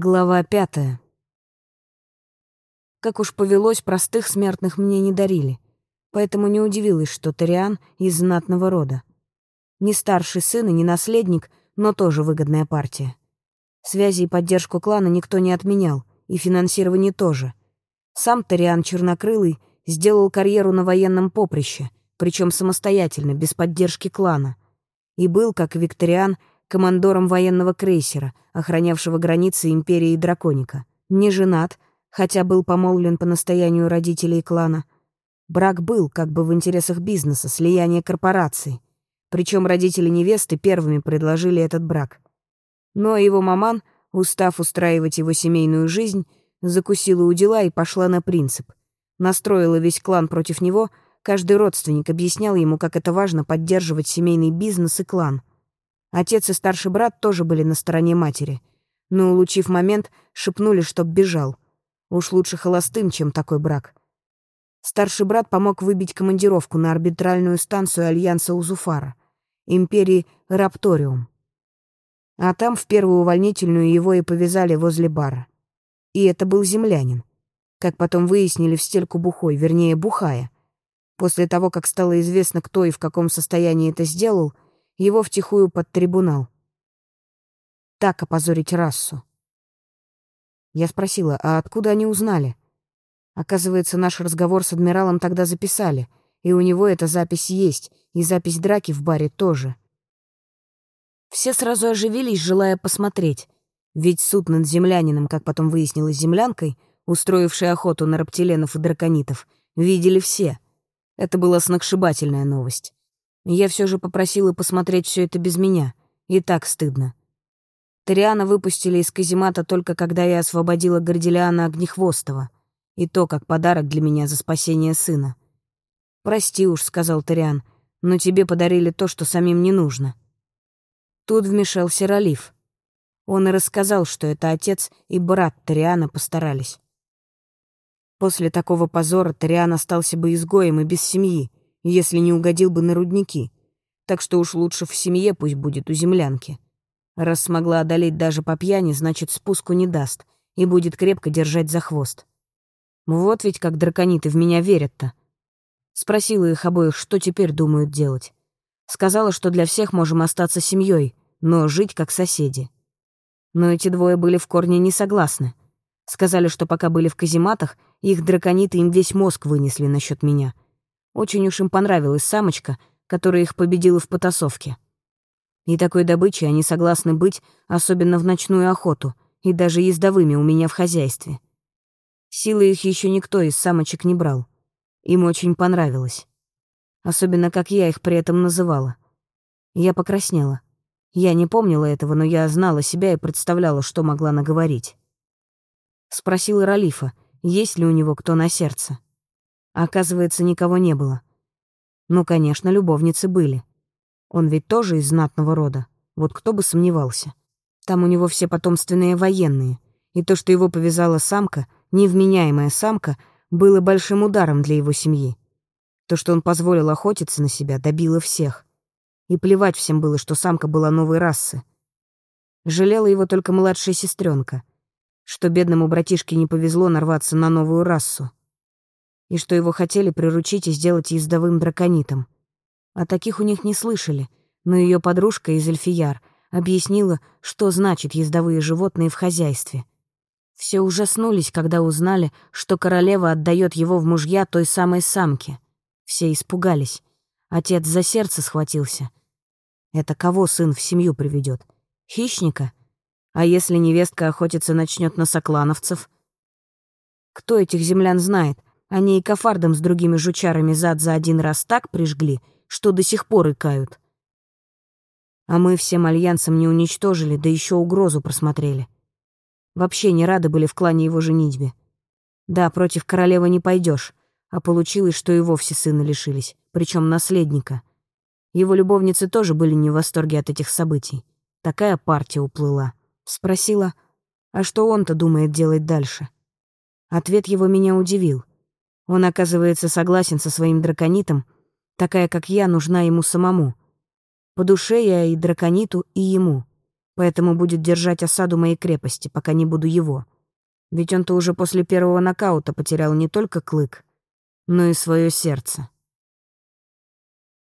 Глава пятая. Как уж повелось, простых смертных мне не дарили, поэтому не удивилась, что Ториан из знатного рода. Не старший сын и не наследник, но тоже выгодная партия. Связи и поддержку клана никто не отменял, и финансирование тоже. Сам Ториан Чернокрылый сделал карьеру на военном поприще, причем самостоятельно, без поддержки клана. И был, как Викториан, командором военного крейсера, охранявшего границы Империи Драконика. Не женат, хотя был помолвлен по настоянию родителей клана. Брак был как бы в интересах бизнеса, слияния корпораций. Причем родители невесты первыми предложили этот брак. Но его маман, устав устраивать его семейную жизнь, закусила у дела и пошла на принцип. Настроила весь клан против него, каждый родственник объяснял ему, как это важно поддерживать семейный бизнес и клан — Отец и старший брат тоже были на стороне матери, но, улучив момент, шепнули, чтоб бежал. Уж лучше холостым, чем такой брак. Старший брат помог выбить командировку на арбитральную станцию Альянса Узуфара, империи Рапториум. А там в первую увольнительную его и повязали возле бара. И это был землянин. Как потом выяснили, в стельку бухой, вернее, бухая. После того, как стало известно, кто и в каком состоянии это сделал — его втихую под трибунал. Так опозорить расу. Я спросила, а откуда они узнали? Оказывается, наш разговор с адмиралом тогда записали, и у него эта запись есть, и запись драки в баре тоже. Все сразу оживились, желая посмотреть. Ведь суд над землянином, как потом выяснилось землянкой, устроившей охоту на рептиленов и драконитов, видели все. Это была сногсшибательная новость. Я все же попросила посмотреть все это без меня. И так стыдно. Ториана выпустили из каземата только когда я освободила Горделиана Огнехвостого. И то как подарок для меня за спасение сына. «Прости уж», — сказал Ториан, — «но тебе подарили то, что самим не нужно». Тут вмешался Ралиф. Он и рассказал, что это отец и брат Ториана постарались. После такого позора Ториан остался бы изгоем и без семьи, если не угодил бы на рудники. Так что уж лучше в семье пусть будет у землянки. Раз смогла одолеть даже по пьяни, значит, спуску не даст и будет крепко держать за хвост. Вот ведь как дракониты в меня верят-то. Спросила их обоих, что теперь думают делать. Сказала, что для всех можем остаться семьей, но жить как соседи. Но эти двое были в корне не согласны. Сказали, что пока были в казематах, их дракониты им весь мозг вынесли насчет меня — очень уж им понравилась самочка, которая их победила в потасовке. И такой добычей они согласны быть, особенно в ночную охоту, и даже ездовыми у меня в хозяйстве. Силы их еще никто из самочек не брал. Им очень понравилось. Особенно, как я их при этом называла. Я покраснела. Я не помнила этого, но я знала себя и представляла, что могла наговорить. Спросила Ралифа, есть ли у него кто на сердце. А оказывается, никого не было. Ну, конечно, любовницы были. Он ведь тоже из знатного рода. Вот кто бы сомневался. Там у него все потомственные военные. И то, что его повязала самка, невменяемая самка, было большим ударом для его семьи. То, что он позволил охотиться на себя, добило всех. И плевать всем было, что самка была новой расы. Жалела его только младшая сестренка, что бедному братишке не повезло нарваться на новую расу и что его хотели приручить и сделать ездовым драконитом. О таких у них не слышали, но ее подружка из Эльфияр объяснила, что значит ездовые животные в хозяйстве. Все ужаснулись, когда узнали, что королева отдает его в мужья той самой самке. Все испугались. Отец за сердце схватился. Это кого сын в семью приведет? Хищника? А если невестка охотиться начнет на соклановцев? Кто этих землян знает, они и кафардом с другими жучарами зад за один раз так прижгли, что до сих пор икают. А мы всем альянсом не уничтожили, да еще угрозу просмотрели. Вообще не рады были в клане его женитьбе. Да, против королевы не пойдешь, а получилось, что и вовсе сына лишились, причем наследника. Его любовницы тоже были не в восторге от этих событий. Такая партия уплыла. Спросила, а что он-то думает делать дальше? Ответ его меня удивил. Он, оказывается, согласен со своим драконитом. Такая, как я, нужна ему самому. По душе я и дракониту, и ему. поэтому будет держать осаду моей крепости, пока не буду его. Ведь он-то уже после первого нокаута потерял не только клык, но и свое сердце.